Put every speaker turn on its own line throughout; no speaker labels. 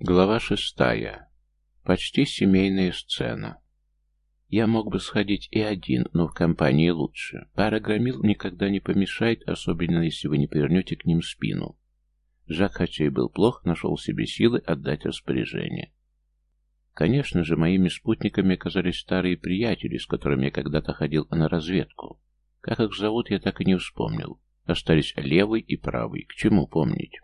Глава шестая. Почти семейная сцена. Я мог бы сходить и один, но в компании лучше. Пара громил никогда не помешает, особенно если вы не повернете к ним спину. Жак, хотя и был плох, нашел себе силы отдать распоряжение. Конечно же, моими спутниками оказались старые приятели, с которыми я когда-то ходил на разведку. Как их зовут, я так и не вспомнил. Остались левый и правый. К чему помнить?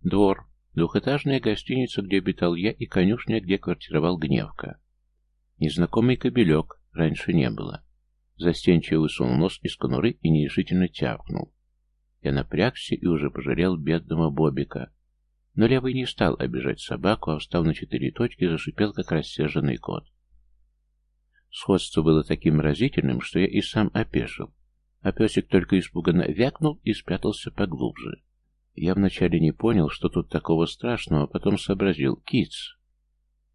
Двор. Двухэтажная гостиница, где обитал я, и конюшня, где квартировал Гневка. Незнакомый кобелек раньше не было. Застенчиво высунул нос из конуры и нерешительно тявкнул. Я напрягся и уже пожалел бедного Бобика. Но левый не стал обижать собаку, а встав на четыре точки, зашипел, как рассерженный кот. Сходство было таким разительным, что я и сам опешил. А песик только испуганно вякнул и спрятался поглубже. Я вначале не понял, что тут такого страшного, потом сообразил. Киц.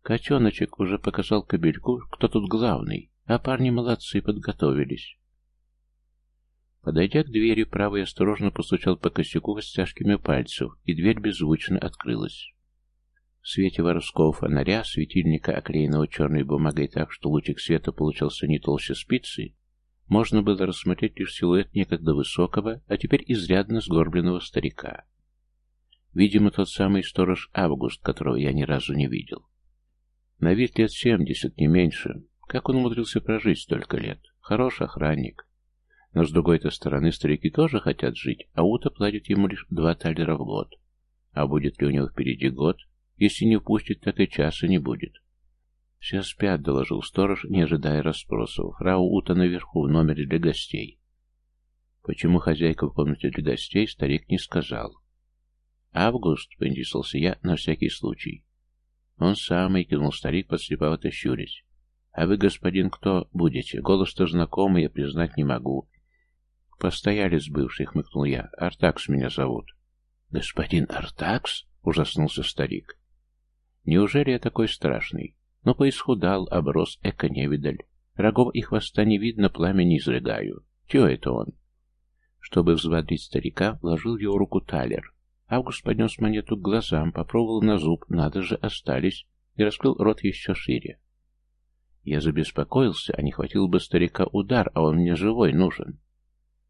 Котеночек уже показал кобельку, кто тут главный, а парни молодцы, подготовились. Подойдя к двери, правый осторожно постучал по косяку костяшками пальцев, и дверь беззвучно открылась. В свете воровского фонаря, светильника, оклеенного черной бумагой так, что лучик света получался не толще спицы, можно было рассмотреть лишь силуэт некогда высокого, а теперь изрядно сгорбленного старика. Видимо, тот самый сторож Август, которого я ни разу не видел. На вид лет семьдесят, не меньше. Как он умудрился прожить столько лет? Хороший охранник. Но с другой-то стороны, старики тоже хотят жить, а Ута платит ему лишь два талера в год. А будет ли у него впереди год? Если не впустит, так и часа не будет. «Все спят», — доложил сторож, не ожидая расспросов. «Фрау Ута наверху, в номере для гостей». Почему хозяйка в комнате для гостей, старик не сказал. «Август», — поинтересовался я на всякий случай. «Он самый», — кивнул старик, подслеповато щурясь. «А вы, господин, кто будете? Голос-то знакомый, я признать не могу». «Постоялец бывший», — хмыкнул я. «Артакс меня зовут». «Господин Артакс?» — ужаснулся старик. «Неужели я такой страшный? Но поисхудал, оброс эко-невидаль. Рогов и хвоста не видно, пламя не изрыгаю. Чего это он? Чтобы взбодрить старика, вложил в его руку талер. Август поднес монету к глазам, попробовал на зуб, надо же, остались, и раскрыл рот еще шире. Я забеспокоился, а не хватил бы старика удар, а он мне живой нужен.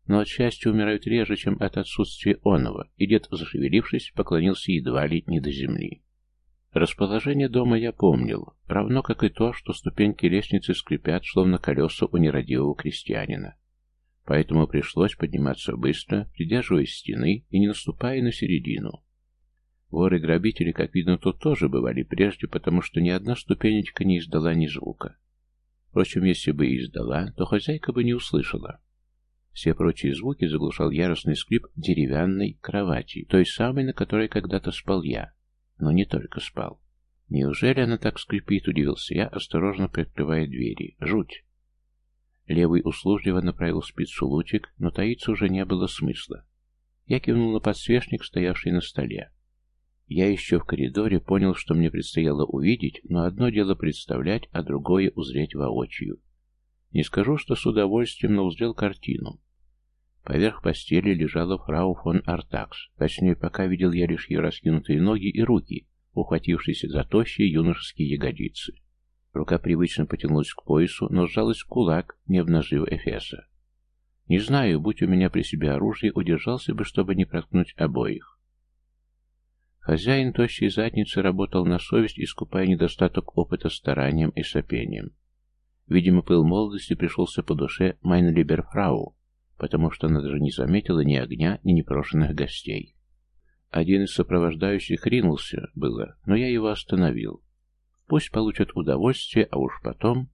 Но от счастья умирают реже, чем от отсутствия оного, и дед, зашевелившись, поклонился едва ли не до земли. Расположение дома я помнил, равно как и то, что ступеньки лестницы скрипят, словно колеса у нерадивого крестьянина. Поэтому пришлось подниматься быстро, придерживаясь стены и не наступая на середину. Воры-грабители, как видно, тут тоже бывали прежде, потому что ни одна ступенечка не издала ни звука. Впрочем, если бы и издала, то хозяйка бы не услышала. Все прочие звуки заглушал яростный скрип деревянной кровати, той самой, на которой когда-то спал я но не только спал. Неужели она так скрипит, удивился я, осторожно прикрывая двери. Жуть. Левый услужливо направил спицу лучик, но таиться уже не было смысла. Я кивнул на подсвечник, стоявший на столе. Я еще в коридоре понял, что мне предстояло увидеть, но одно дело представлять, а другое узреть воочию. Не скажу, что с удовольствием, но узрел картину. Поверх постели лежала фрау фон Артакс. Точнее, пока видел я лишь ее раскинутые ноги и руки, ухватившиеся за тощие юношеские ягодицы. Рука привычно потянулась к поясу, но сжалась в кулак, не обнажив Эфеса. Не знаю, будь у меня при себе оружие, удержался бы, чтобы не проткнуть обоих. Хозяин тощей задницы работал на совесть, искупая недостаток опыта старанием и сопением. Видимо, пыл молодости пришелся по душе Майнлиберфрау, потому что она даже не заметила ни огня, ни непрошенных гостей. Один из сопровождающих ринулся, было, но я его остановил. Пусть получат удовольствие, а уж потом...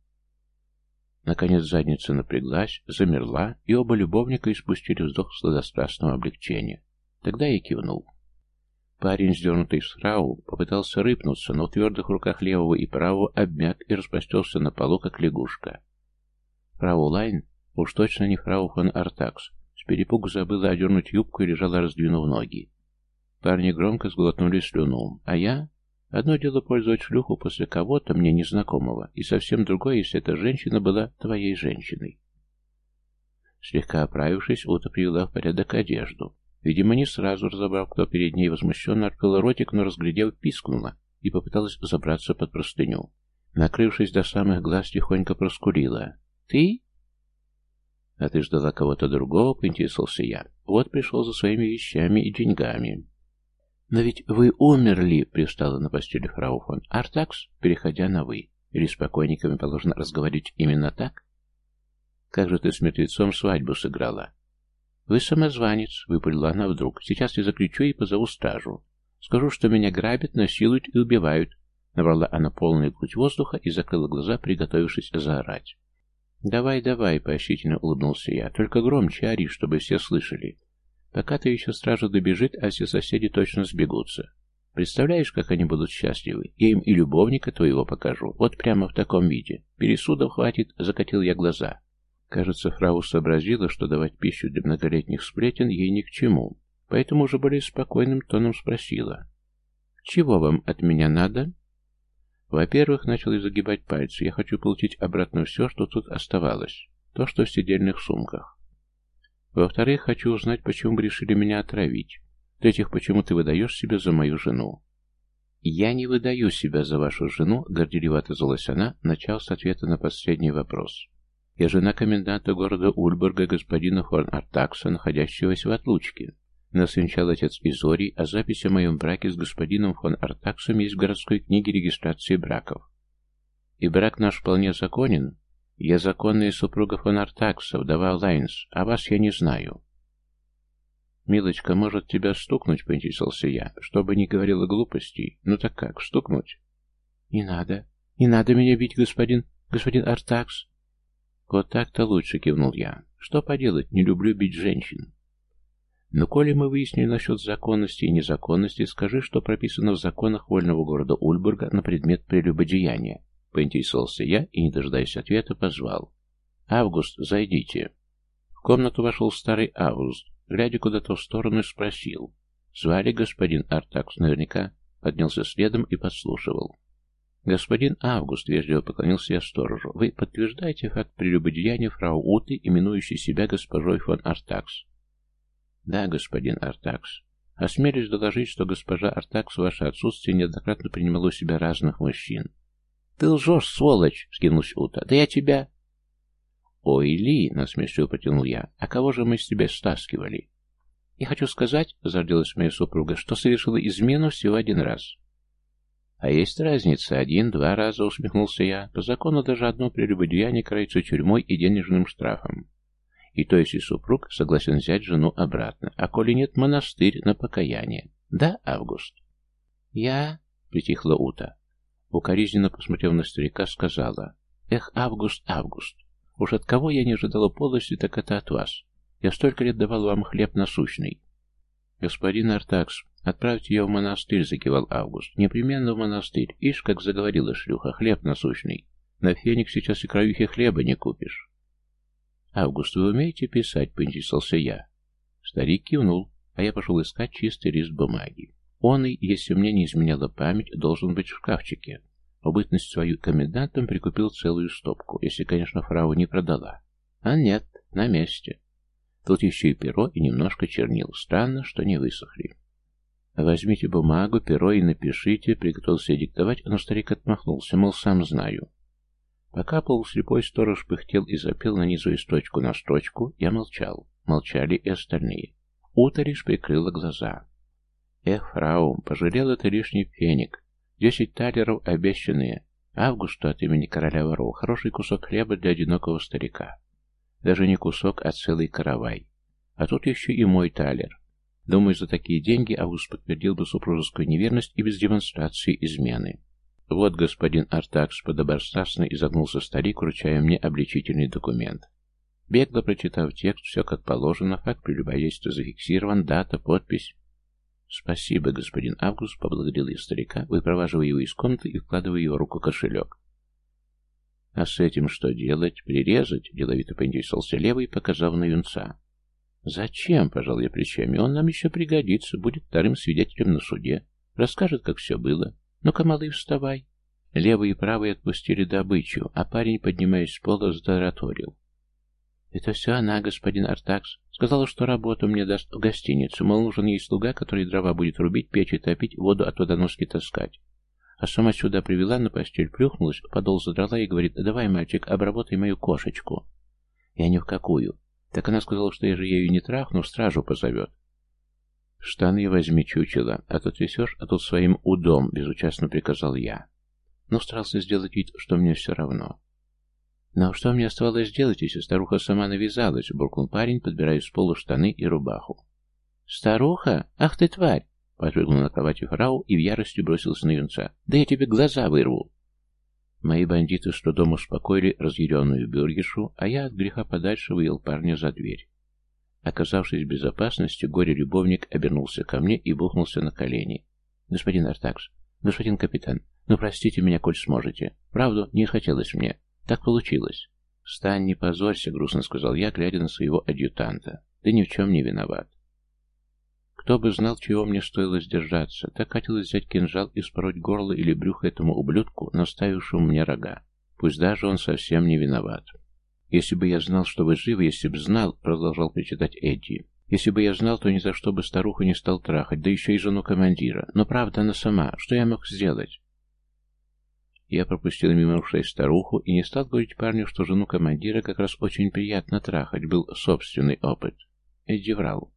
Наконец задница напряглась, замерла, и оба любовника испустили вздох сладострастного облегчения. Тогда я кивнул. Парень, сдернутый с фрау, попытался рыпнуться, но в твердых руках левого и правого обмяк и распростерся на полу, как лягушка. Фрау Лайн Уж точно не фрау фон Артакс. С перепугу забыла одернуть юбку и лежала, раздвинув ноги. Парни громко сглотнули слюну. А я? Одно дело пользовать шлюху после кого-то мне незнакомого, и совсем другое, если эта женщина была твоей женщиной. Слегка оправившись, Ута привела в порядок одежду. Видимо, не сразу разобрав, кто перед ней возмущенно открыла ротик, но, разглядев, пискнула. и попыталась забраться под простыню. Накрывшись до самых глаз, тихонько проскурила. «Ты?» «А ты ждала кого-то другого?» — поинтересовался я. «Вот пришел за своими вещами и деньгами». «Но ведь вы умерли!» — пристала на постели фрау фон Артакс, переходя на «вы». Или с покойниками положено разговаривать именно так? «Как же ты с мертвецом свадьбу сыграла?» «Вы самозванец», — выпалила она вдруг. «Сейчас я заключу и позову стражу. Скажу, что меня грабят, насилуют и убивают». Набрала она полную грудь воздуха и закрыла глаза, приготовившись заорать. «Давай, давай», — поощрительно улыбнулся я, — «только громче ори, чтобы все слышали. Пока ты еще стража добежит, а все соседи точно сбегутся. Представляешь, как они будут счастливы? Я им и любовника твоего покажу, вот прямо в таком виде. Пересудов хватит», — закатил я глаза. Кажется, фрау сообразила, что давать пищу для многолетних сплетен ей ни к чему, поэтому уже более спокойным тоном спросила. «Чего вам от меня надо?» Во-первых, начал загибать пальцы. Я хочу получить обратно все, что тут оставалось. То, что в сидельных сумках. Во-вторых, хочу узнать, почему вы решили меня отравить. В-третьих, почему ты выдаешь себя за мою жену. «Я не выдаю себя за вашу жену», — горделиво отозвалась она, начав с ответа на последний вопрос. «Я жена коменданта города Ульбурга, господина фон Артакса, находящегося в отлучке. Нас венчал отец Изорий, а запись о моем браке с господином фон Артаксом есть в городской книге регистрации браков. И брак наш вполне законен. Я законная супруга фон Артакса, вдова Лайнс, а вас я не знаю. «Милочка, может тебя стукнуть?» — поинтересовался я, чтобы не говорила глупостей. «Ну так как, стукнуть?» «Не надо. Не надо меня бить, господин... господин Артакс». «Вот так-то лучше», — кивнул я. «Что поделать, не люблю бить женщин». Но коли мы выяснили насчет законности и незаконности, скажи, что прописано в законах вольного города Ульбурга на предмет прелюбодеяния. Поинтересовался я и, не дожидаясь ответа, позвал. «Август, зайдите». В комнату вошел старый Август, глядя куда-то в сторону, спросил. «Звали господин Артакс наверняка?» Поднялся следом и подслушивал. «Господин Август», — вежливо поклонился я сторожу, — «вы подтверждаете факт прелюбодеяния фрау Уты, именующей себя госпожой фон Артакс?» Да, господин Артакс. Осмелюсь доложить, что госпожа Артакс в ваше отсутствие неоднократно принимала у себя разных мужчин. Ты лжешь, сволочь, скинулась Ута. Да я тебя... Ой, Ли, насмешливо протянул я, а кого же мы с тебя стаскивали? Я хочу сказать, зарделась моя супруга, что совершила измену всего один раз. А есть разница, один-два раза, усмехнулся я. По закону даже одно прелюбодеяние карается тюрьмой и денежным штрафом. И то, если супруг согласен взять жену обратно, а коли нет, монастырь на покаяние. Да, Август? Я... Притихла Ута. Укоризненно посмотрев на старика, сказала. Эх, Август, Август, уж от кого я не ожидала полости, так это от вас. Я столько лет давал вам хлеб насущный. Господин Артакс, отправьте ее в монастырь, закивал Август. Непременно в монастырь. Ишь, как заговорила шлюха, хлеб насущный. На феник сейчас и кровихи хлеба не купишь. «Август, вы умеете писать?» — поинтересовался я. Старик кивнул, а я пошел искать чистый лист бумаги. Он и, если мне не изменяла память, должен быть в шкафчике. В бытность свою комендантом прикупил целую стопку, если, конечно, фрау не продала. А нет, на месте. Тут еще и перо, и немножко чернил. Странно, что не высохли. «Возьмите бумагу, перо и напишите», — приготовился диктовать, но старик отмахнулся, мол, сам знаю. Пока полуслепой сторож пыхтел и запел, нанизывая строчку на строчку, я молчал. Молчали и остальные. Ута лишь прикрыла глаза. Эх, фрау, пожалел это лишний феник. Десять талеров обещанные. Августу от имени короля воров. Хороший кусок хлеба для одинокого старика. Даже не кусок, а целый каравай. А тут еще и мой талер. Думаю, за такие деньги Август подтвердил бы супружескую неверность и без демонстрации измены. «Вот, господин Артакс, подобострастно изогнулся старик, вручая мне обличительный документ. Бегло прочитав текст, все как положено, факт прелюбодейства зафиксирован, дата, подпись. «Спасибо, господин Август», — поблагодарил я старика, выпроваживая его из комнаты и вкладывая его руку кошелек. «А с этим что делать? Прирезать?» — деловито поинтересовался левый, показав на юнца. «Зачем?» — пожал я плечами. «Он нам еще пригодится, будет вторым свидетелем на суде, расскажет, как все было. «Ну-ка, малый, вставай!» Левый и правый отпустили добычу, а парень, поднимаясь с пола, затараторил. «Это все она, господин Артакс. Сказала, что работу мне даст в гостиницу, мол, нужен ей слуга, который дрова будет рубить, печи топить, воду от водоноски таскать. А сама сюда привела, на постель плюхнулась, подол задрала и говорит, давай, мальчик, обработай мою кошечку. Я ни в какую. Так она сказала, что я же ею не трахну, стражу позовет. «Штаны возьми, чучело, а то трясешь, а тут своим удом», — безучастно приказал я. Но старался сделать вид, что мне все равно. «Но что мне оставалось делать, если старуха сама навязалась?» — буркнул парень, подбирая с пола штаны и рубаху. «Старуха? Ах ты тварь!» — подпрыгнул на кровати фрау и в ярости бросился на юнца. «Да я тебе глаза вырву!» Мои бандиты с трудом успокоили разъяренную бюргершу, а я от греха подальше вывел парня за дверь. Оказавшись в безопасности, горе-любовник обернулся ко мне и бухнулся на колени. «Господин Артакс, господин капитан, ну простите меня, коль сможете. Правду, не хотелось мне. Так получилось». «Встань, не позорься», — грустно сказал я, глядя на своего адъютанта. «Ты ни в чем не виноват». Кто бы знал, чего мне стоило сдержаться, так хотелось взять кинжал и спороть горло или брюхо этому ублюдку, наставившему мне рога. Пусть даже он совсем не виноват. «Если бы я знал, что вы живы, если бы знал», — продолжал причитать Эдди. «Если бы я знал, то ни за что бы старуху не стал трахать, да еще и жену командира. Но правда она сама. Что я мог сделать?» Я пропустил мимо ушей старуху и не стал говорить парню, что жену командира как раз очень приятно трахать, был собственный опыт. Эдди врал.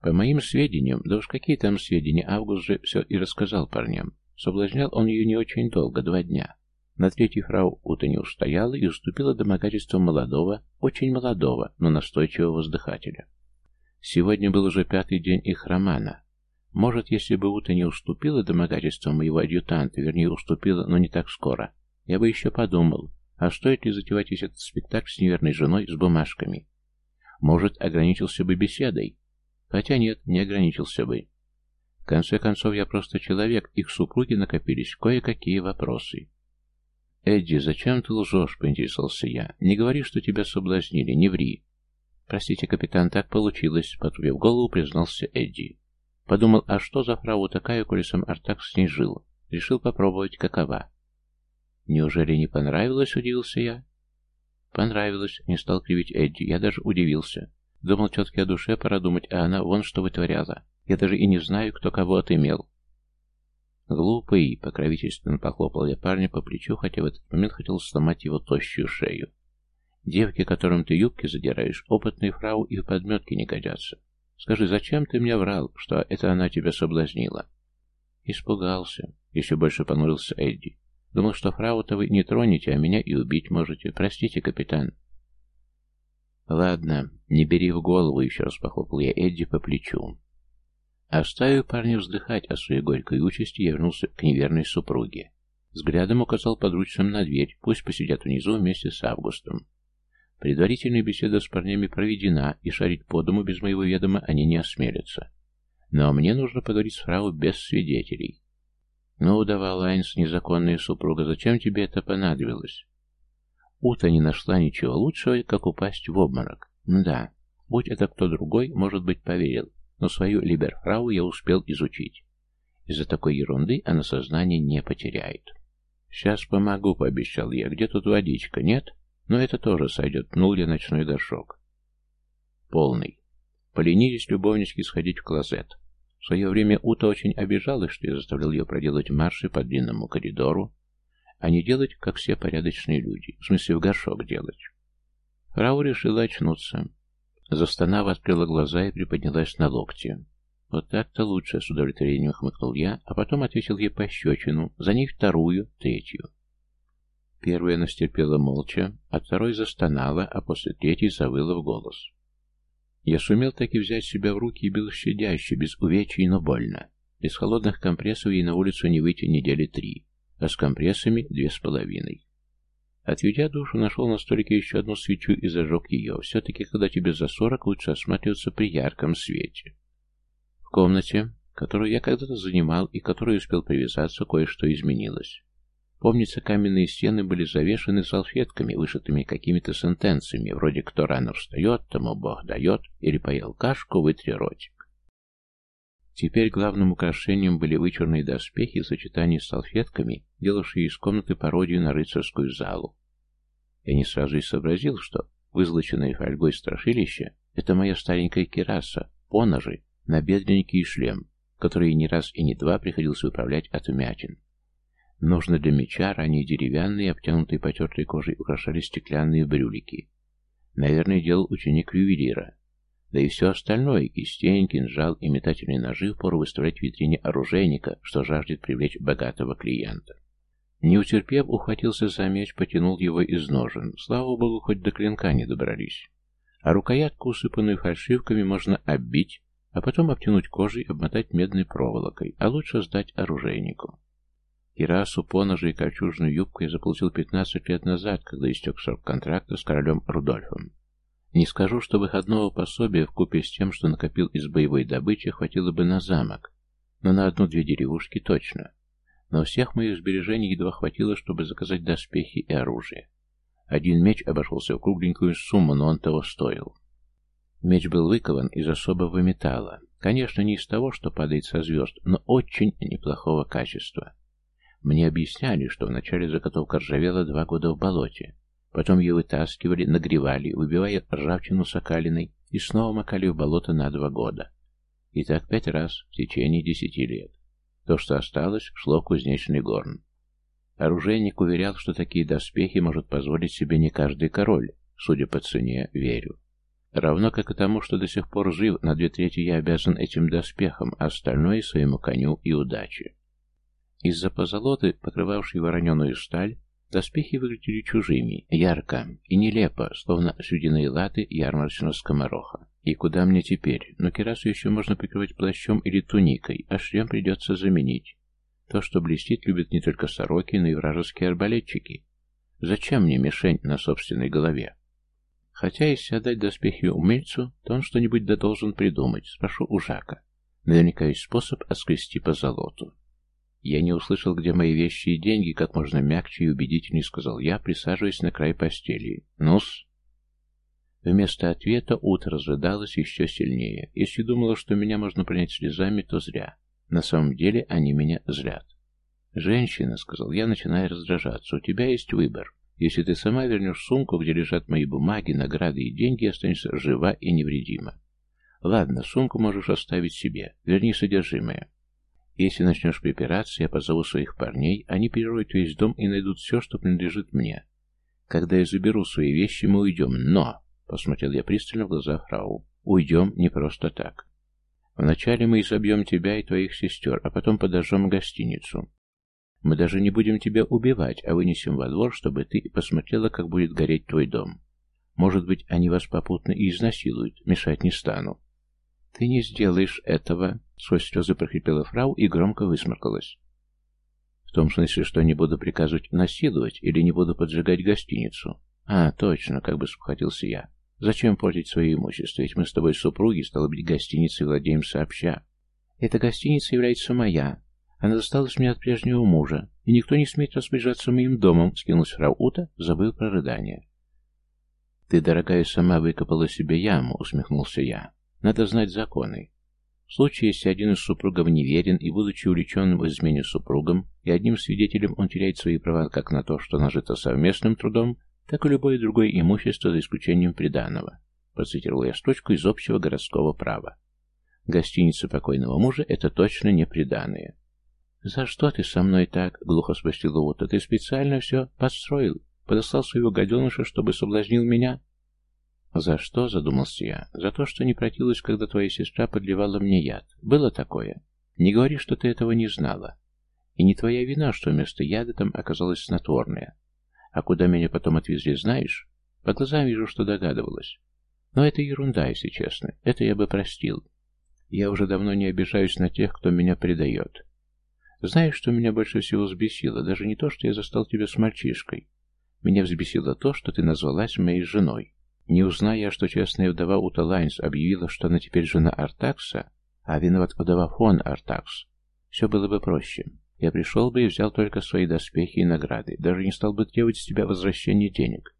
По моим сведениям, да уж какие там сведения, Август же все и рассказал парням. Соблазнял он ее не очень долго, два дня. На третий фрау Ута не устояла и уступила домогательству молодого, очень молодого, но настойчивого воздыхателя. Сегодня был уже пятый день их романа. Может, если бы Ута не уступила домогательствам моего адъютанта, вернее, уступила, но не так скоро, я бы еще подумал, а стоит ли затевать весь этот спектакль с неверной женой с бумажками? Может, ограничился бы беседой? Хотя нет, не ограничился бы. В конце концов, я просто человек, и к супруге накопились кое-какие вопросы. «Эдди, зачем ты лжешь?» — поинтересовался я. «Не говори, что тебя соблазнили, не ври». «Простите, капитан, так получилось», — потупив голову, признался Эдди. Подумал, а что за фрау такая, коли сам Артак с ней жил? Решил попробовать, какова. «Неужели не понравилось?» — удивился я. «Понравилось», — не стал кривить Эдди. Я даже удивился. Думал, тетке о душе пора думать, а она вон что вытворяла. Я даже и не знаю, кто кого отымел. «Глупый!» — покровительственно похлопал я парня по плечу, хотя в этот момент хотел сломать его тощую шею. «Девки, которым ты юбки задираешь, опытные фрау и в подметки не годятся. Скажи, зачем ты мне врал, что это она тебя соблазнила?» Испугался. Еще больше понурился Эдди. Думал, что фрау-то вы не тронете, а меня и убить можете. Простите, капитан. Ладно, не бери в голову, еще раз похлопал я Эдди по плечу. Оставив парня вздыхать о своей горькой участи, я вернулся к неверной супруге. Взглядом указал подручным на дверь, пусть посидят внизу вместе с Августом. Предварительная беседа с парнями проведена, и шарить по дому без моего ведома они не осмелятся. Но мне нужно поговорить с фрау без свидетелей. «Ну, давай, Лайнс, незаконная супруга, зачем тебе это понадобилось?» Ута не нашла ничего лучшего, как упасть в обморок. Да, будь это кто другой, может быть, поверил но свою либерфрау я успел изучить. Из-за такой ерунды она сознание не потеряет. «Сейчас помогу», — пообещал я. «Где тут водичка? Нет? Но это тоже сойдет. Пнул я ночной горшок». Полный. Поленились любовнички сходить в клозет. В свое время Ута очень обижалась, что я заставлял ее проделать марши по длинному коридору, а не делать, как все порядочные люди. В смысле, в горшок делать. Фрау решила очнуться. Застонав, открыла глаза и приподнялась на локте. «Вот так-то лучше», — с удовлетворением хмыкнул я, а потом ответил ей пощечину, за ней вторую, третью. Первая она стерпела молча, а второй застонала, а после третьей завыла в голос. Я сумел таки взять себя в руки и бил щадяще, без увечий, но больно. Без холодных компрессов ей на улицу не выйти недели три, а с компрессами две с половиной. Отведя душу, нашел на столике еще одну свечу и зажег ее. Все-таки, когда тебе за сорок, лучше осматриваться при ярком свете. В комнате, которую я когда-то занимал и которой успел привязаться, кое-что изменилось. Помнится, каменные стены были завешены салфетками, вышитыми какими-то сентенциями, вроде «кто рано встает, тому Бог дает» или «поел кашку, вытри ротик». Теперь главным украшением были вычурные доспехи в сочетании с салфетками, делавшие из комнаты пародию на рыцарскую залу. Я не сразу и сообразил, что вызлоченное фольгой страшилище — это моя старенькая кераса, поножи, набедренники и шлем, которые не раз и не два приходилось выправлять от вмятин. Нужно для меча ранее деревянные, обтянутые потертой кожей, украшали стеклянные брюлики. Наверное, делал ученик ювелира. Да и все остальное, кистень, кинжал и метательные ножи впору выставлять в витрине оружейника, что жаждет привлечь богатого клиента. Не утерпев, ухватился за меч, потянул его из ножен. Слава богу, хоть до клинка не добрались. А рукоятку, усыпанную фальшивками, можно оббить, а потом обтянуть кожей, обмотать медной проволокой, а лучше сдать оружейнику. Кирасу, поножи и кольчужную юбку я заполучил 15 лет назад, когда истек срок контракта с королем Рудольфом. Не скажу, что выходного пособия вкупе с тем, что накопил из боевой добычи, хватило бы на замок, но на одну-две деревушки точно. Но всех моих сбережений едва хватило, чтобы заказать доспехи и оружие. Один меч обошелся в кругленькую сумму, но он того стоил. Меч был выкован из особого металла. Конечно, не из того, что падает со звезд, но очень неплохого качества. Мне объясняли, что вначале заготовка ржавела два года в болоте. Потом ее вытаскивали, нагревали, выбивая ржавчину сокалиной и снова макали в болото на два года. И так пять раз в течение десяти лет. То, что осталось, шло в кузнечный горн. Оружейник уверял, что такие доспехи может позволить себе не каждый король, судя по цене, верю. Равно как и тому, что до сих пор жив, на две трети я обязан этим доспехам, а остальное своему коню и удаче. Из-за позолоты, покрывавшей вороненую сталь, доспехи выглядели чужими, ярко и нелепо, словно сюдиные латы ярмарочного скомороха. И куда мне теперь? Но керасу еще можно прикрывать плащом или туникой, а шлем придется заменить. То, что блестит, любят не только сороки, но и вражеские арбалетчики. Зачем мне мишень на собственной голове? Хотя, если отдать доспехи умельцу, то он что-нибудь да должен придумать. Спрошу у Жака. Наверняка есть способ отскрести по золоту. «Я не услышал, где мои вещи и деньги», как можно мягче и убедительнее сказал я, присаживаясь на край постели. «Ну-с». Вместо ответа утро разрыдалось еще сильнее. Если думала, что меня можно принять слезами, то зря. На самом деле они меня злят. «Женщина», — сказал я, начиная раздражаться, — «у тебя есть выбор. Если ты сама вернешь сумку, где лежат мои бумаги, награды и деньги, останешься жива и невредима. Ладно, сумку можешь оставить себе. Верни содержимое. Если начнешь припираться, я позову своих парней, они перероют весь дом и найдут все, что принадлежит мне. Когда я заберу свои вещи, мы уйдем, но...» — посмотрел я пристально в глаза фрау. «Уйдем не просто так. Вначале мы изобьем тебя и твоих сестер, а потом подожжем гостиницу. Мы даже не будем тебя убивать, а вынесем во двор, чтобы ты посмотрела, как будет гореть твой дом. Может быть, они вас попутно и изнасилуют, мешать не стану. «Ты не сделаешь этого!» — сквозь слезы прохрипела фрау и громко высморкалась. «В том смысле, что не буду приказывать насиловать или не буду поджигать гостиницу?» «А, точно!» — как бы спохватился я. «Зачем портить свое имущество? Ведь мы с тобой супруги, стало быть, гостиницей владеем сообща. Эта гостиница является моя. Она досталась мне от прежнего мужа, и никто не смеет распоряжаться моим домом», — скинулась фрау Ута, забыв про рыдание. «Ты, дорогая, сама выкопала себе яму», — усмехнулся я. Надо знать законы. В случае, если один из супругов неверен и, будучи увлеченным в измене супругом, и одним свидетелем он теряет свои права как на то, что нажито совместным трудом, так и любое другое имущество, за исключением приданого. Процитировал я строчку из общего городского права. Гостиница покойного мужа — это точно не приданое. «За что ты со мной так?» — глухо спросила Ута. «Ты специально все подстроил? Подослал своего гаденыша, чтобы соблазнил меня?» «За что?» — задумался я. «За то, что не противилась, когда твоя сестра подливала мне яд. Было такое. Не говори, что ты этого не знала. И не твоя вина, что вместо яда там оказалось снотворное. А куда меня потом отвезли, знаешь? По глазам вижу, что догадывалась. Но это ерунда, если честно. Это я бы простил. Я уже давно не обижаюсь на тех, кто меня предает. Знаешь, что меня больше всего взбесило? Даже не то, что я застал тебя с мальчишкой. Меня взбесило то, что ты назвалась моей женой. Не узная, что честная вдова Ута Лайнс объявила, что она теперь жена Артакса, а виноват вдова фон Артакс, все было бы проще. Я пришел бы и взял только свои доспехи и награды, даже не стал бы требовать с тебя возвращения денег.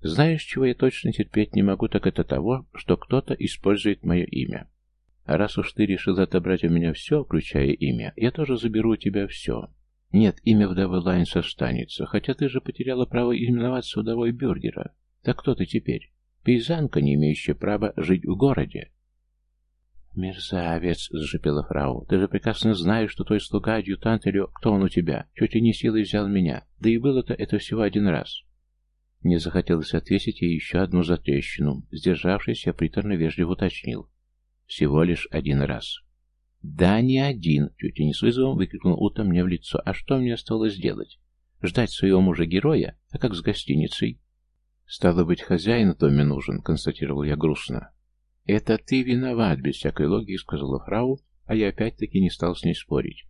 Знаешь, чего я точно терпеть не могу, так это того, что кто-то использует мое имя. А раз уж ты решил отобрать у меня все, включая имя, я тоже заберу у тебя все. Нет, имя вдовы Лайнс останется, хотя ты же потеряла право именоваться вдовой Бюргера. Так кто ты теперь? Пейзанка, не имеющая права жить в городе. «Мерзавец!» — зашипела фрау. «Ты же прекрасно знаешь, что твой слуга, адъютант или кто он у тебя, чуть ли не силой взял меня. Да и было-то это всего один раз». Мне захотелось отвесить ей еще одну затрещину. Сдержавшись, я приторно вежливо уточнил. «Всего лишь один раз». «Да, не один!» — чуть ли не с вызовом выкрикнул Ута мне в лицо. «А что мне осталось делать? Ждать своего мужа-героя? А как с гостиницей?» «Стало быть, хозяин в доме нужен», — констатировал я грустно. «Это ты виноват», — без всякой логики сказала фрау, а я опять-таки не стал с ней спорить.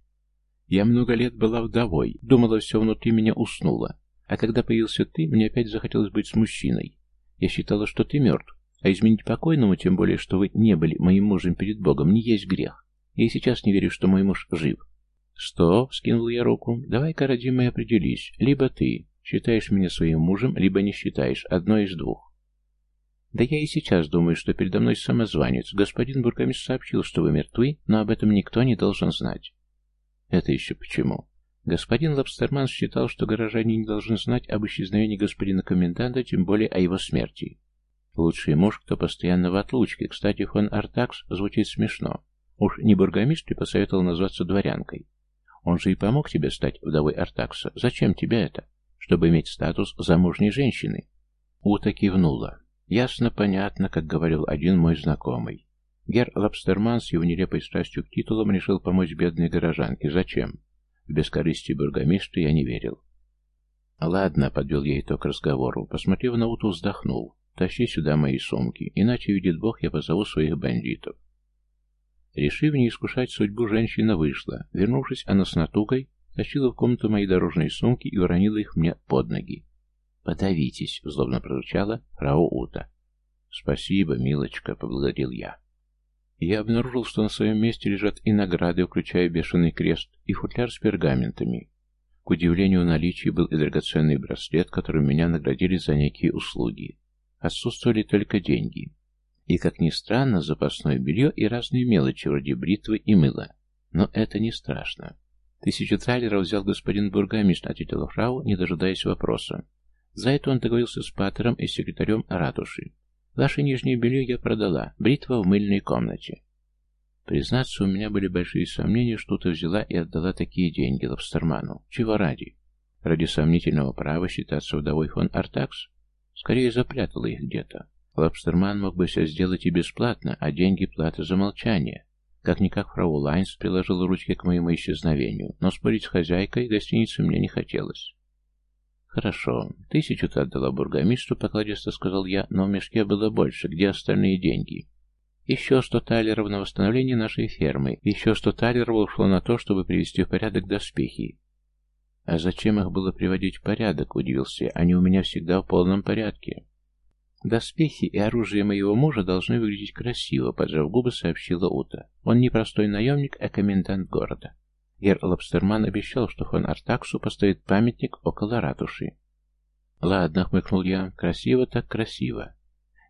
«Я много лет была вдовой, думала, все внутри меня уснуло, а когда появился ты, мне опять захотелось быть с мужчиной. Я считала, что ты мертв, а изменить покойному, тем более, что вы не были моим мужем перед Богом, не есть грех. Я и сейчас не верю, что мой муж жив». «Стоп!» — скинул я руку. «Давай-ка, родимый, определись. Либо ты считаешь меня своим мужем, либо не считаешь. Одно из двух. Да я и сейчас думаю, что передо мной самозванец. Господин бургомистр сообщил, что вы мертвы, но об этом никто не должен знать. Это еще почему? Господин Лобстерман считал, что горожане не должны знать об исчезновении господина коменданта, тем более о его смерти. Лучший муж, кто постоянно в отлучке. Кстати, фон Артакс звучит смешно. Уж не бургомистр посоветовал назваться дворянкой. Он же и помог тебе стать вдовой Артакса. Зачем тебе это? Чтобы иметь статус замужней женщины. Ута кивнула. Ясно, понятно, как говорил один мой знакомый. Гер Лапстерман с его нелепой страстью к титулам решил помочь бедной горожанке. Зачем? В бескорыстие бургомистра я не верил. Ладно, подвел я итог разговору. Посмотрев на Уту, вздохнул. Тащи сюда мои сумки, иначе, видит Бог, я позову своих бандитов. Решив не искушать судьбу, женщина вышла. Вернувшись, она с натугой тащила в комнату мои дорожные сумки и уронила их мне под ноги. «Подавитесь!» — злобно прорычала фрау Ута. «Спасибо, милочка!» — поблагодарил я. Я обнаружил, что на своем месте лежат и награды, включая бешеный крест, и футляр с пергаментами. К удивлению, наличии был и драгоценный браслет, которым меня наградили за некие услуги. Отсутствовали только деньги. И, как ни странно, запасное белье и разные мелочи, вроде бритвы и мыла. Но это не страшно. Тысячу талеров взял господин бургомистр, ответила фрау, не дожидаясь вопроса. За это он договорился с патером и секретарем ратуши. Ваше нижнее белье я продала, бритва в мыльной комнате. Признаться, у меня были большие сомнения, что ты взяла и отдала такие деньги Лобстерману. Чего ради? Ради сомнительного права считаться вдовой фон Артакс? Скорее запрятала их где-то. Лобстерман мог бы все сделать и бесплатно, а деньги плата за молчание. Как-никак фрау Лайнс приложила ручки к моему исчезновению, но спорить с хозяйкой гостиницы мне не хотелось. «Хорошо. Тысячу ты отдала бургомистру, покладисто сказал я, но в мешке было больше. Где остальные деньги?» «Еще сто талеров на восстановление нашей фермы. Еще сто талеров ушло на то, чтобы привести в порядок доспехи». «А зачем их было приводить в порядок?» — удивился «Они у меня всегда в полном порядке». «Доспехи и оружие моего мужа должны выглядеть красиво», — поджав губы, сообщила Ута. «Он не простой наемник, а комендант города». Гер Лобстерман обещал, что фон Артаксу поставит памятник около ратуши. «Ладно», — хмыкнул я, — «красиво так красиво.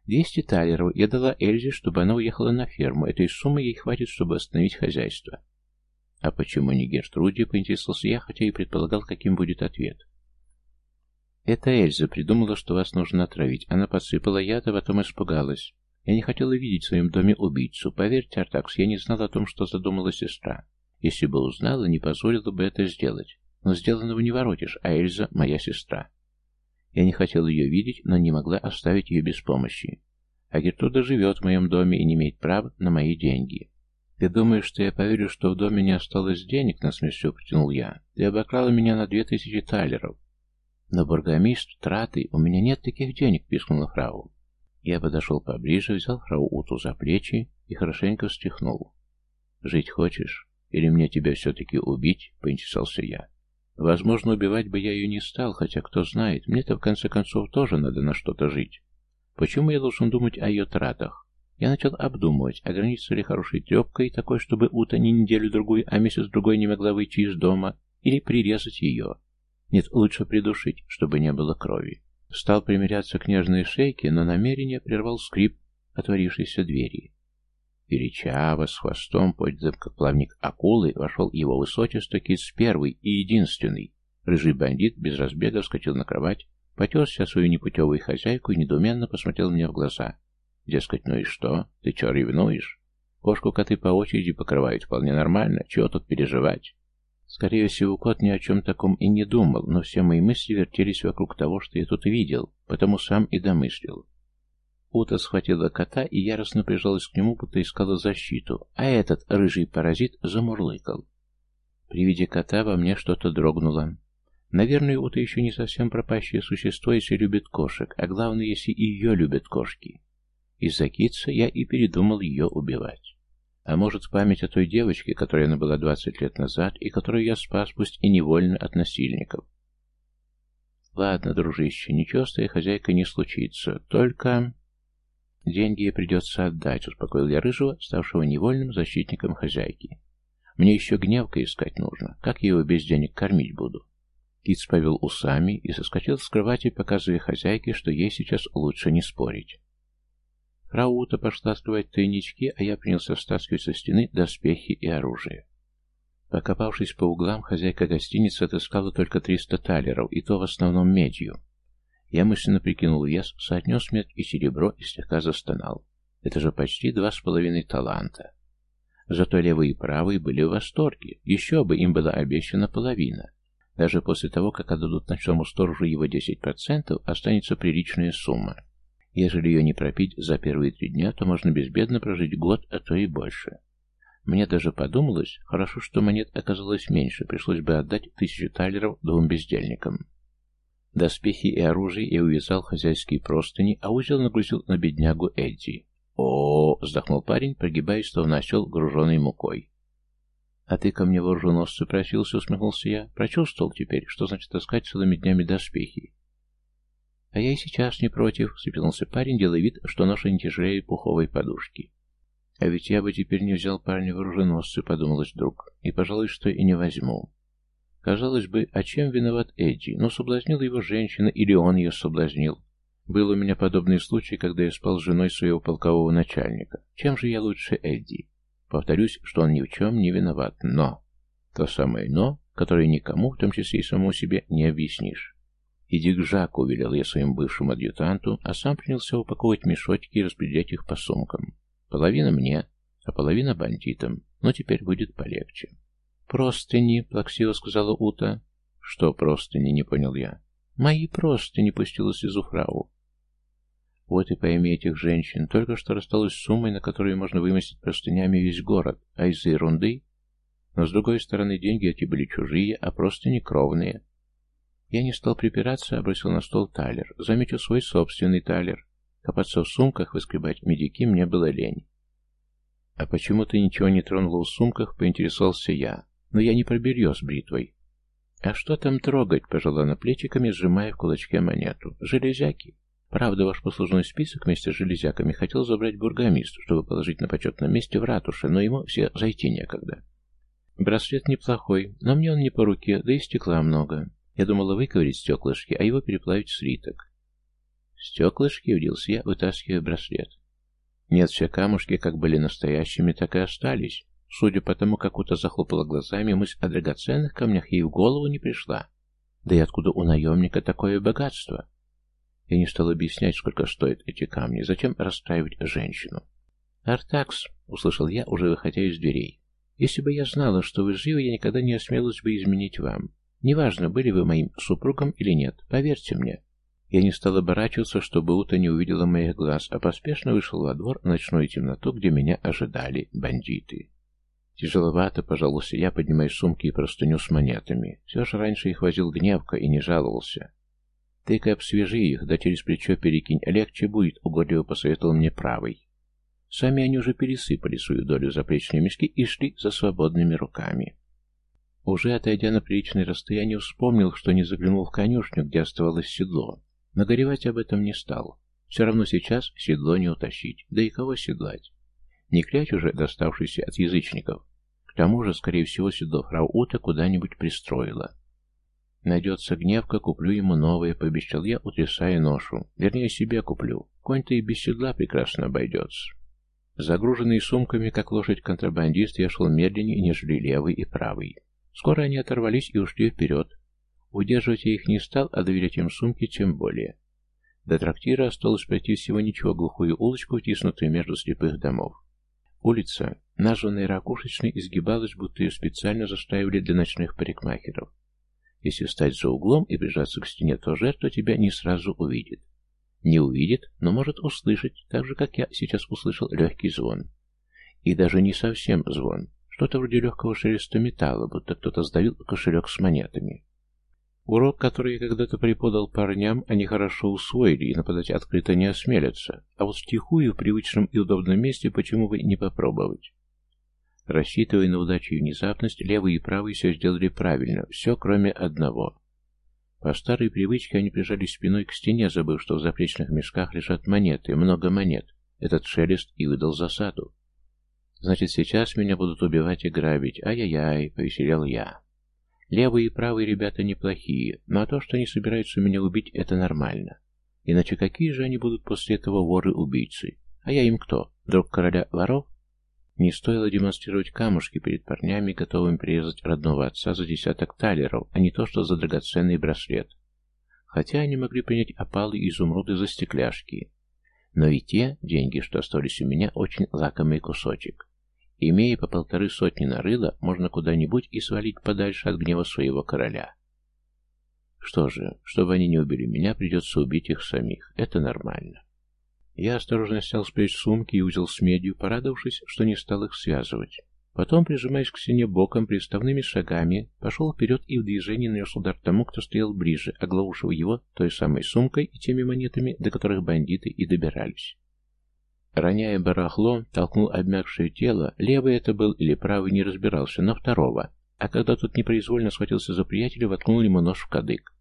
Двести талеров я дала Эльзе, чтобы она уехала на ферму. Этой суммы ей хватит, чтобы остановить хозяйство». «А почему не Гертруди?» — поинтересовался я, хотя и предполагал, каким будет ответ. «Это Эльза придумала, что вас нужно отравить. Она подсыпала яд, а потом испугалась. Я не хотела видеть в своем доме убийцу. Поверьте, Артакс, я не знала о том, что задумала сестра. Если бы узнала, не позволила бы это сделать. Но сделанного не воротишь, а Эльза — моя сестра. Я не хотел ее видеть, но не могла оставить ее без помощи. А Гертруда живет в моем доме и не имеет права на мои деньги. «Ты думаешь, что я поверю, что в доме не осталось денег?» — насмешью протянул я. «Ты обокрала меня на две тысячи талеров». «Но, бургомистр, траты, у меня нет таких денег», — пискнула фрау. Я подошел поближе, взял фрау Уту за плечи и хорошенько встряхнул. «Жить хочешь?» «Или мне тебя все-таки убить?» — поинтересовался я. «Возможно, убивать бы я ее не стал, хотя кто знает, мне-то в конце концов тоже надо на что-то жить. Почему я должен думать о ее тратах? Я начал обдумывать, ограничиться ли хорошей трепкой, такой, чтобы Ута не неделю-другую, а месяц-другой не могла выйти из дома, или прирезать ее. Нет, лучше придушить, чтобы не было крови. Стал примиряться к нежной шейке, но намерение прервал скрип отворившейся двери. Величаво, с хвостом, поднятым как плавник акулы, вошел его высочество Китс первый и единственный. Рыжий бандит без разбега вскочил на кровать, потерся свою непутевую хозяйку и недоуменно посмотрел мне в глаза. Дескать, ну и что? Ты че ревнуешь? Кошку коты по очереди покрывают вполне нормально, чего тут переживать? Скорее всего, кот ни о чем таком и не думал, но все мои мысли вертелись вокруг того, что я тут видел, потому сам и домыслил. Ута схватила кота и яростно прижалась к нему, будто искала защиту, а этот рыжий паразит замурлыкал. При виде кота во мне что-то дрогнуло. Наверное, Ута еще не совсем пропащее существо, если любит кошек, а главное, если ее любят кошки. Из-за китца я и передумал ее убивать. А может, память о той девочке, которой она была двадцать лет назад, и которую я спас, пусть и невольно, от насильников. Ладно, дружище, ничего с твоей хозяйкой не случится, только... Деньги ей придется отдать, успокоил я Рыжего, ставшего невольным защитником хозяйки. Мне еще гневка искать нужно, как я его без денег кормить буду? Китс повел усами и соскочил с кровати, показывая хозяйке, что ей сейчас лучше не спорить. Фраута пошла открывать тайнички, а я принялся стаскивать со стены доспехи и оружие. Покопавшись по углам, хозяйка гостиницы отыскала только триста талеров, и то в основном медью. Я мысленно прикинул вес, соотнес медь и серебро и слегка застонал. Это же почти два с половиной таланта. Зато левый и правый были в восторге. Еще бы им была обещана половина. Даже после того, как отдадут ночному сторожу его 10%, останется приличная сумма. Если ее не пропить за первые три дня, то можно безбедно прожить год, а то и больше. Мне даже подумалось, хорошо, что монет оказалось меньше, пришлось бы отдать тысячу талеров двум бездельникам. Доспехи и оружие я увязал хозяйские простыни, а узел нагрузил на беднягу Эдди. О, -о, вздохнул парень, прогибаясь, словно осел, груженный мукой. «А ты ко мне в оруженосцы просился?» — усмехнулся я. «Прочувствовал теперь, что значит таскать целыми днями доспехи». «А я и сейчас не против», — сцепился парень, делая вид, что ноша не тяжелее пуховой подушки. «А ведь я бы теперь не взял парня в оруженосцы», — подумалось вдруг, — «и, пожалуй, что и не возьму». Казалось бы, а чем виноват Эдди? Ну, соблазнила его женщина, или он ее соблазнил? Был у меня подобный случай, когда я спал с женой своего полкового начальника. Чем же я лучше Эдди? Повторюсь, что он ни в чем не виноват, но... То самое «но», которое никому, в том числе и самому себе, не объяснишь. «Иди к Жаку», — велел я своим бывшему адъютанту, а сам принялся упаковывать мешочки и распределять их по сумкам. Половина мне, а половина бандитам, но теперь будет полегче. «Простыни», — плаксиво сказала Ута. «Что простыни?» — не понял я. «Мои простыни», — пустила слезу фрау. Вот и пойми этих женщин. Только что рассталась суммой, на которую можно выместить простынями весь город. А из-за ерунды? Но с другой стороны, деньги эти были чужие, а просто не кровные. Я не стал припираться, а бросил на стол талер. Заметил свой собственный талер. Копаться в сумках, выскребать медики мне было лень. «А почему ты ничего не тронул в сумках?» — поинтересовался я. «Но я не проберью с бритвой». «А что там трогать?» — пожала на плечиками, сжимая в кулачке монету. «Железяки». Правда, ваш послужной список вместе с железяками хотел забрать бургомист, чтобы положить на почетном месте в ратуше, но ему все зайти некогда. Браслет неплохой, но мне он не по руке, да и стекла много. Я думала выковырить стеклышки, а его переплавить в слиток. Стеклышки, удился я, вытаскивая браслет. Нет, все камушки как были настоящими, так и остались. Судя по тому, как Ута захлопала глазами, мысль о драгоценных камнях ей в голову не пришла. Да и откуда у наемника такое богатство? Я не стал объяснять, сколько стоят эти камни, зачем расстраивать женщину. «Артакс», — услышал я, уже выходя из дверей, — «если бы я знала, что вы живы, я никогда не осмелилась бы изменить вам. Неважно, были вы моим супругом или нет, поверьте мне». Я не стал оборачиваться, чтобы Ута не увидела моих глаз, а поспешно вышел во двор в ночную темноту, где меня ожидали бандиты. Тяжеловато, пожалуйста, я, поднимаю сумки и простыню с монетами. Все же раньше их возил гневка и не жаловался. Ты-ка обсвежи их, да через плечо перекинь, легче будет, угодливо посоветовал мне правый. Сами они уже пересыпали свою долю заплечные мешки и шли за свободными руками. Уже отойдя на приличное расстояние, вспомнил, что не заглянул в конюшню, где оставалось седло. Но горевать об этом не стал. Все равно сейчас седло не утащить. Да и кого седлать? Не кляч уже, доставшийся от язычников. К тому же, скорее всего, седло фрау Ута куда-нибудь пристроила. Найдется гневка, куплю ему новое, пообещал я, утрясая ношу. Вернее, себе куплю. Конь-то и без седла прекрасно обойдется. Загруженный сумками, как лошадь-контрабандист, я шел медленнее, нежели левый и правый. Скоро они оторвались и ушли вперед. Удерживать я их не стал, а доверять им сумки тем более. До трактира осталось пройти всего ничего глухую улочку, втиснутую между слепых домов. Улица, названная Ракушечной, изгибалась, будто ее специально заставили для ночных парикмахеров. Если встать за углом и прижаться к стене, то жертва тебя не сразу увидит. Не увидит, но может услышать, так же, как я сейчас услышал легкий звон. И даже не совсем звон, что-то вроде легкого шелеста металла, будто кто-то сдавил кошелек с монетами. Урок, который я когда-то преподал парням, они хорошо усвоили и нападать открыто не осмелятся, а вот втихую в привычном и удобном месте почему бы не попробовать. Рассчитывая на удачу и внезапность, левый и правый все сделали правильно, все кроме одного. По старой привычке они прижались спиной к стене, забыв, что в заплечных мешках лежат монеты, много монет. Этот шелест и выдал засаду. Значит, сейчас меня будут убивать и грабить. Ай-яй-яй, повеселел я. Левые и правые ребята неплохие, но то, что они собираются меня убить, это нормально. Иначе какие же они будут после этого воры-убийцы? А я им кто? Друг короля воров? Не стоило демонстрировать камушки перед парнями, готовыми прирезать родного отца за десяток талеров, а не то, что за драгоценный браслет. Хотя они могли принять опалы и изумруды за стекляшки. Но и те деньги, что остались у меня, очень лакомый кусочек. Имея по полторы сотни на рыло, можно куда-нибудь и свалить подальше от гнева своего короля. Что же, чтобы они не убили меня, придется убить их самих. Это нормально. Я осторожно снял с плеч сумки и узел с медью, порадовавшись, что не стал их связывать. Потом, прижимаясь к стене боком, приставными шагами, пошел вперед и в движении нанес удар тому, кто стоял ближе, оглаушив его той самой сумкой и теми монетами, до которых бандиты и добирались. Роняя барахло, толкнул обмякшее тело, левый это был или правый не разбирался, на второго, а когда тот непроизвольно схватился за приятеля, воткнул ему нож в кадык.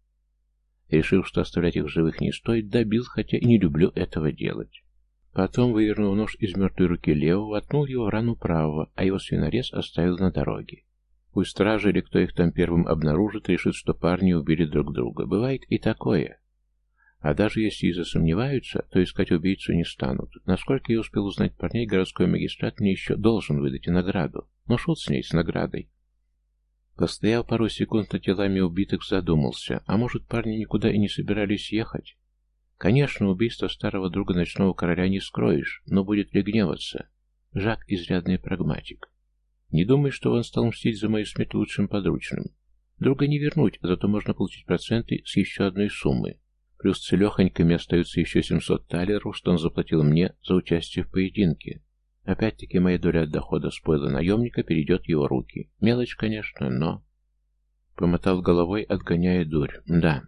Решив, что оставлять их живых не стоит, добил, хотя и не люблю этого делать. Потом, вывернув нож из мертвой руки левого, воткнул его в рану правого, а его свинорез оставил на дороге. Пусть стражи или кто их там первым обнаружит, решит, что парни убили друг друга. Бывает и такое. А даже если и засомневаются, то искать убийцу не станут. Насколько я успел узнать парней, городской магистрат мне еще должен выдать и награду. Но шут с ней, с наградой. Постояв пару секунд над телами убитых, задумался. А может, парни никуда и не собирались ехать? Конечно, убийство старого друга ночного короля не скроешь, но будет ли гневаться? Жак — изрядный прагматик. Не думай, что он стал мстить за мою смерть лучшим подручным. Друга не вернуть, зато можно получить проценты с еще одной суммы. Плюс целехонькими остаются еще 700 талеров, что он заплатил мне за участие в поединке. Опять-таки моя доля от дохода с пойла наемника перейдет в его руки. Мелочь, конечно, но... Помотал головой, отгоняя дурь. Да,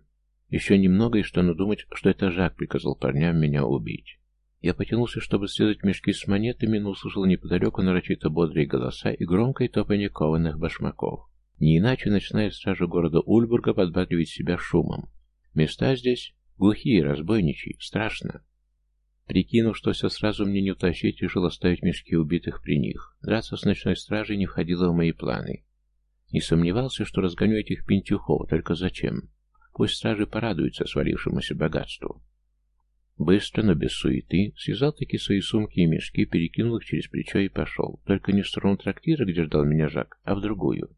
еще немного, и что надумать, что это Жак приказал парням меня убить. Я потянулся, чтобы следовать мешки с монетами, но услышал неподалеку нарочито бодрые голоса и громкое топание кованых башмаков. Не иначе ночная стража города Ульбурга подбадривает себя шумом. Места здесь Глухие, разбойничьи, страшно. Прикинув, что все сразу мне не утащить, решил оставить мешки убитых при них. Драться с ночной стражей не входило в мои планы. Не сомневался, что разгоню этих пентюхов, только зачем? Пусть стражи порадуются свалившемуся богатству. Быстро, но без суеты, связал таки свои сумки и мешки, перекинул их через плечо и пошел. Только не в сторону трактира, где ждал меня Жак, а в другую.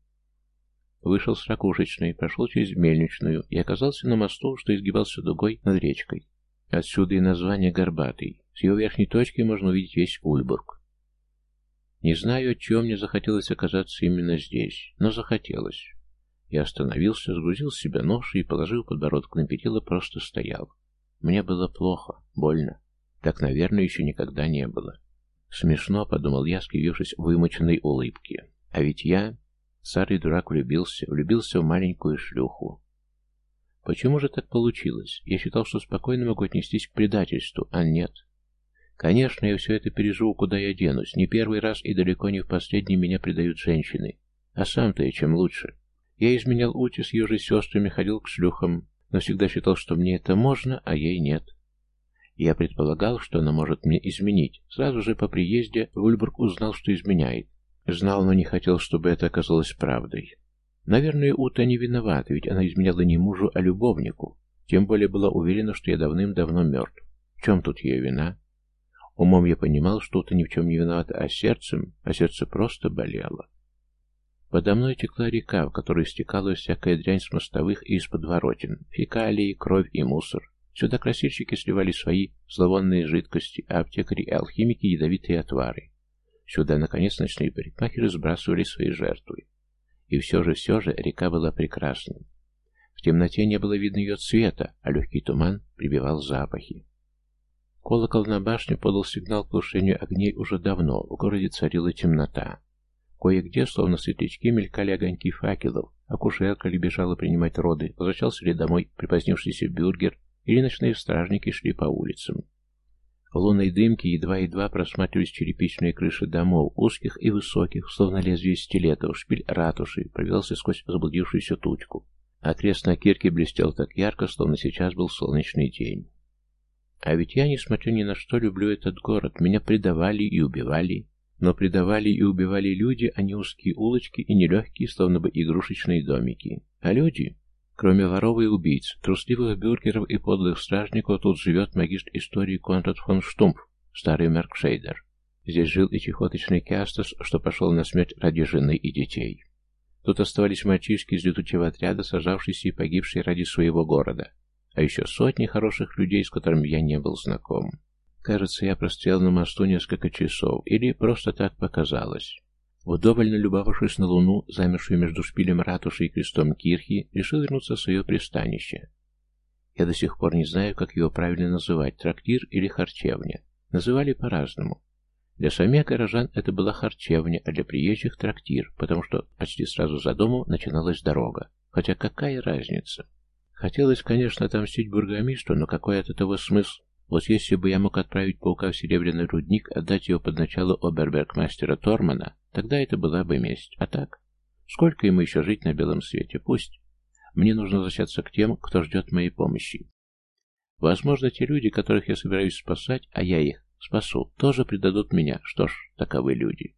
Вышел с ракушечной, прошел через мельничную и оказался на мосту, что изгибался дугой над речкой. Отсюда и название «Горбатый». С его верхней точки можно увидеть весь Ульбург. Не знаю, чего мне захотелось оказаться именно здесь, но захотелось. Я остановился, сгрузил с себя нож и, положив подбородок на перила, просто стоял. Мне было плохо, больно. Так, наверное, еще никогда не было. Смешно, подумал я, скривившись в вымоченной улыбке. А ведь я Старый дурак влюбился, влюбился в маленькую шлюху. Почему же так получилось? Я считал, что спокойно могу отнестись к предательству, а нет. Конечно, я все это переживу, куда я денусь. Не первый раз и далеко не в последний меня предают женщины. А сам-то я чем лучше. Я изменял Ути с ее же сестрами, ходил к шлюхам, но всегда считал, что мне это можно, а ей нет. Я предполагал, что она может мне изменить. Сразу же по приезде Вульбург узнал, что изменяет. Знал, но не хотел, чтобы это оказалось правдой. Наверное, Ута не виновата, ведь она изменяла не мужу, а любовнику. Тем более была уверена, что я давным-давно мертв. В чем тут ее вина? Умом я понимал, что Ута ни в чем не виновата, а сердцем, а сердце просто болело. Подо мной текла река, в которой стекала всякая дрянь с мостовых и из подворотен, фекалии, кровь и мусор. Сюда красильщики сливали свои зловонные жидкости, а аптекари и алхимики ядовитые отвары. Сюда, наконец, ночные парикмахеры сбрасывали свои жертвы. И все же, все же, река была прекрасна. В темноте не было видно ее цвета, а легкий туман прибивал запахи. Колокол на башне подал сигнал к глушению огней уже давно, в городе царила темнота. Кое-где, словно светлячки, мелькали огоньки факелов, акушерка ли бежала принимать роды, возвращался ли домой припозднившийся бюргер, или ночные стражники шли по улицам. В лунной дымке едва-едва просматривались черепичные крыши домов, узких и высоких, словно лезвие стилетов, шпиль ратуши пробивался сквозь заблудившуюся тучку. Крест на кирке блестел так ярко, словно сейчас был солнечный день. А ведь я, несмотря ни на что, люблю этот город. Меня предавали и убивали. Но предавали и убивали люди, а не узкие улочки и нелегкие, словно бы игрушечные домики. А люди... Кроме воров и убийц, трусливых бюргеров и подлых стражников, тут живет магист истории Конрад фон Штумп, старый Меркшейдер. Здесь жил и чехоточный Кястас, что пошел на смерть ради жены и детей. Тут оставались мальчишки из летучего отряда, сажавшиеся и погибшие ради своего города. А еще сотни хороших людей, с которыми я не был знаком. Кажется, я простоял на мосту несколько часов, или просто так показалось. Вдоволь налюбовавшись на луну, замершую между шпилем ратуши и крестом кирхи, решил вернуться в свое пристанище. Я до сих пор не знаю, как его правильно называть, трактир или харчевня. Называли по-разному. Для самих горожан это была харчевня, а для приезжих трактир, потому что почти сразу за домом начиналась дорога. Хотя какая разница? Хотелось, конечно, отомстить бургомистру, но какой от этого смысл? Вот если бы я мог отправить паука в серебряный рудник, отдать его под начало обербергмастера Тормана, тогда это была бы месть. А так? Сколько ему еще жить на белом свете? Пусть. Мне нужно возвращаться к тем, кто ждет моей помощи. Возможно, те люди, которых я собираюсь спасать, а я их спасу, тоже предадут меня. Что ж, таковы люди.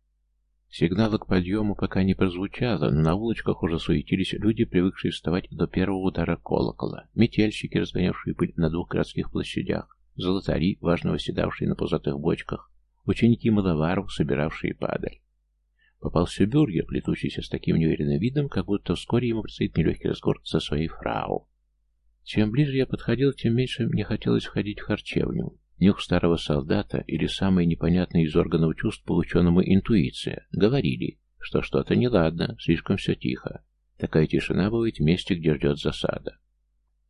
Сигнала к подъему пока не прозвучало, но на улочках уже суетились люди, привыкшие вставать до первого удара колокола, метельщики, разгонявшие пыль на двух городских площадях, золотари, важно восседавшие на пузатых бочках, ученики маловаров, собиравшие падаль. Попался бюргер, плетущийся с таким неуверенным видом, как будто вскоре ему предстоит нелегкий разговор со своей фрау. Чем ближе я подходил, тем меньше мне хотелось входить в харчевню. Нюх старого солдата или самые непонятные из органов чувств, полученному интуиция, говорили, что что-то неладно, слишком все тихо. Такая тишина бывает в месте, где ждет засада.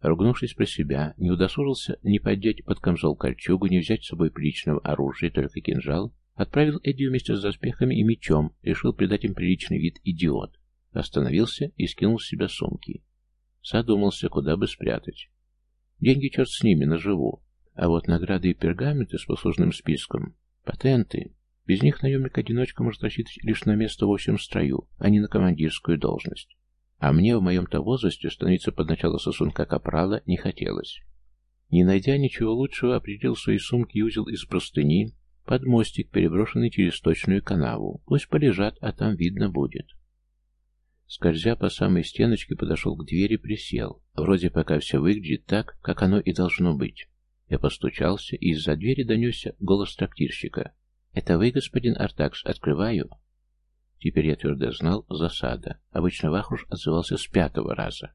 Ругнувшись про себя, не удосужился ни поддеть под камзол кольчугу, ни взять с собой приличного оружия, только кинжал, отправил Эдди вместе с доспехами и мечом, решил придать им приличный вид идиот. Остановился и скинул с себя сумки. Задумался, куда бы спрятать. Деньги черт с ними, наживу. А вот награды и пергаменты с послужным списком, патенты. Без них наемник-одиночка может рассчитывать лишь на место в общем строю, а не на командирскую должность. А мне в моем-то возрасте становиться под начало сосунка капрала не хотелось. Не найдя ничего лучшего, определил свои сумки и узел из простыни под мостик, переброшенный через точную канаву. Пусть полежат, а там видно будет. Скользя по самой стеночке, подошел к двери, присел. Вроде пока все выглядит так, как оно и должно быть. Я постучался, и из-за двери донесся голос трактирщика. «Это вы, господин Артакс? Открываю?» Теперь я твердо знал засада. Обычно Вахруш отзывался с пятого раза.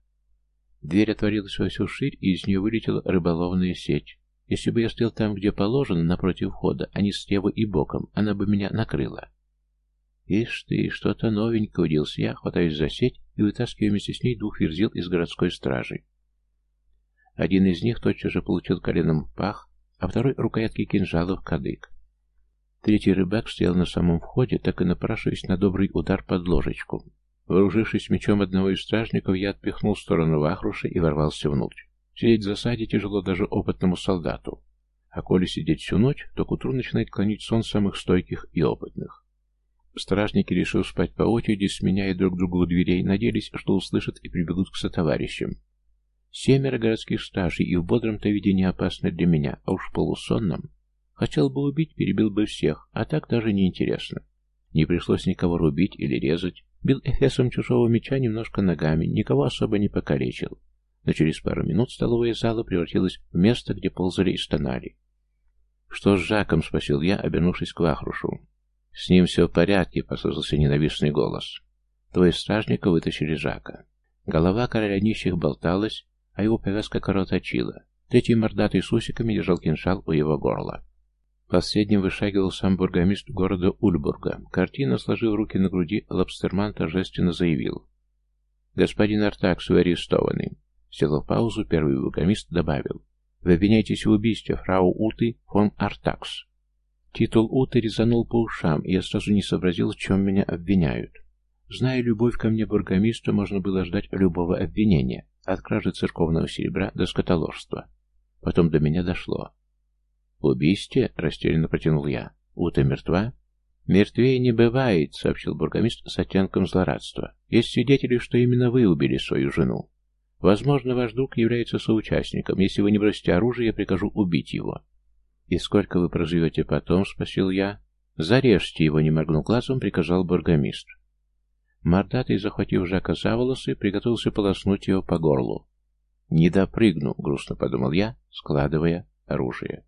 Дверь отворилась во всю ширь, и из нее вылетела рыболовная сеть. Если бы я стоял там, где положено, напротив входа, а не слева и боком, она бы меня накрыла. Ишь ты, что-то новенькое, удился я, хватаюсь за сеть и вытаскиваю вместе с ней двух верзил из городской стражи. Один из них тотчас же получил коленом в пах, а второй — рукоятки кинжала в кадык. Третий рыбак стоял на самом входе, так и напрашиваясь на добрый удар под ложечку. Вооружившись мечом одного из стражников, я отпихнул в сторону Вахруши и ворвался внутрь. Сидеть в засаде тяжело даже опытному солдату. А коли сидеть всю ночь, то к утру начинает клонить сон самых стойких и опытных. Стражники, решив спать по очереди, сменяя друг другу дверей, надеялись, что услышат и прибегут к сотоварищам. Семеро городских стражей и в бодром-то виде не опасно для меня, а уж полусонном Хотел бы убить, перебил бы всех, а так даже не интересно. Не пришлось никого рубить или резать. Бил эфесом чужого меча немножко ногами, никого особо не покалечил. Но через пару минут столовая зала превратилась в место, где ползали и стонали. «Что с Жаком?» — спросил я, обернувшись к Вахрушу. «С ним все в порядке», — послышался ненавистный голос. Двое стражника вытащили Жака. Голова короля нищих болталась, а его повязка короточила. Третий мордатый с усиками держал кинжал у его горла. Последним вышагивал сам бургомист города Ульбурга. Картина, сложив руки на груди, Лобстерман торжественно заявил. «Господин Артакс, вы арестованы». Сделав паузу, первый бургомист добавил. «Вы обвиняетесь в убийстве фрау Уты фон Артакс». Титул Уты резанул по ушам, и я сразу не сообразил, в чем меня обвиняют. Зная любовь ко мне бургомистра, можно было ждать любого обвинения, от кражи церковного серебра до скотоложства. Потом до меня дошло. «В убийстве?» — растерянно протянул я. «Ута мертва?» «Мертвее не бывает», — сообщил бургомист с оттенком злорадства. «Есть свидетели, что именно вы убили свою жену. Возможно, ваш друг является соучастником. Если вы не бросите оружие, я прикажу убить его». «И сколько вы проживете потом?» — спросил я. «Зарежьте его», — не моргнул глазом, приказал бургомист. Мордатый, захватив Жака за волосы, приготовился полоснуть его по горлу. «Не допрыгну», — грустно подумал я, складывая оружие.